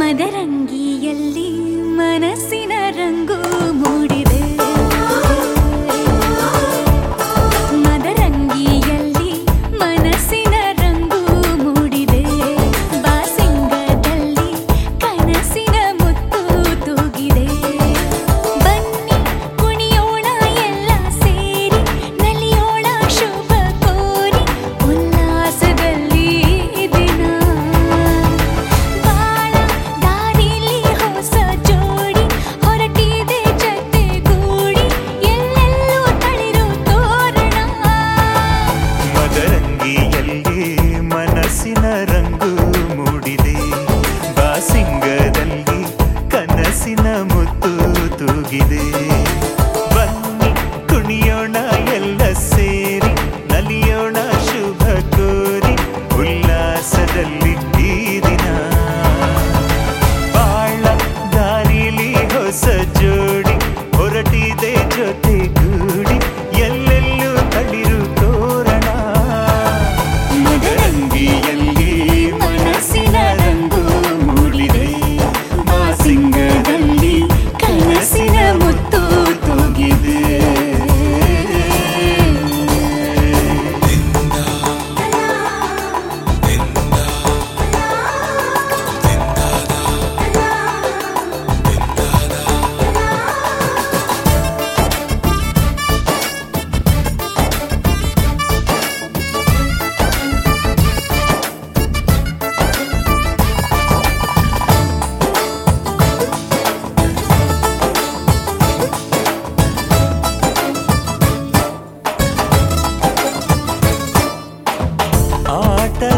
மதரங்க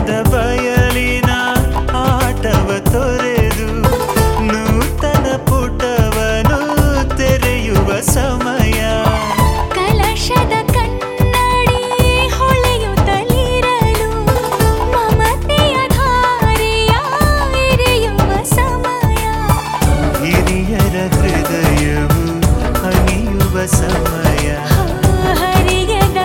ಮನದ ಬಯಲಿನ ನೂತನ ಪುಟವನು ತೆರೆಯುವ ಸಮಯ. ಕಲಶದ ಕನ್ನಡಿ ಹೊಳೆಯುತ್ತಲಿರಲು ಮಮತೆಯ ಧಾರೆಯ ಸಮಯ. ಹಿರಿಯರ ಹೃದಯವು ಹನಿಯುವ ಸಮಯ. ಹರಿಯದ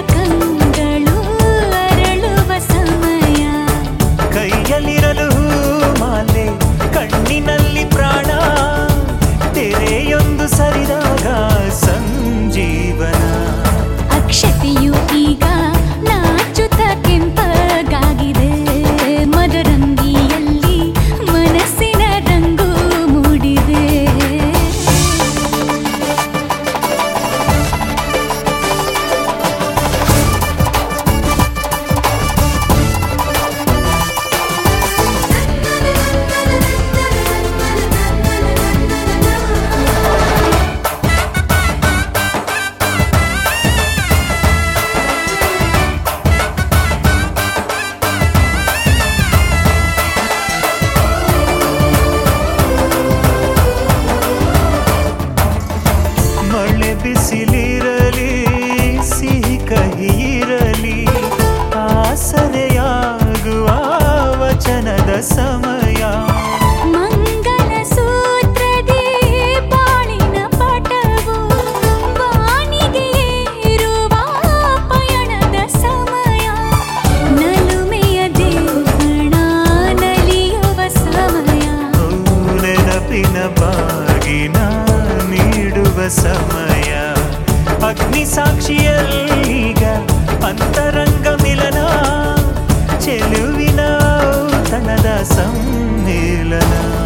लन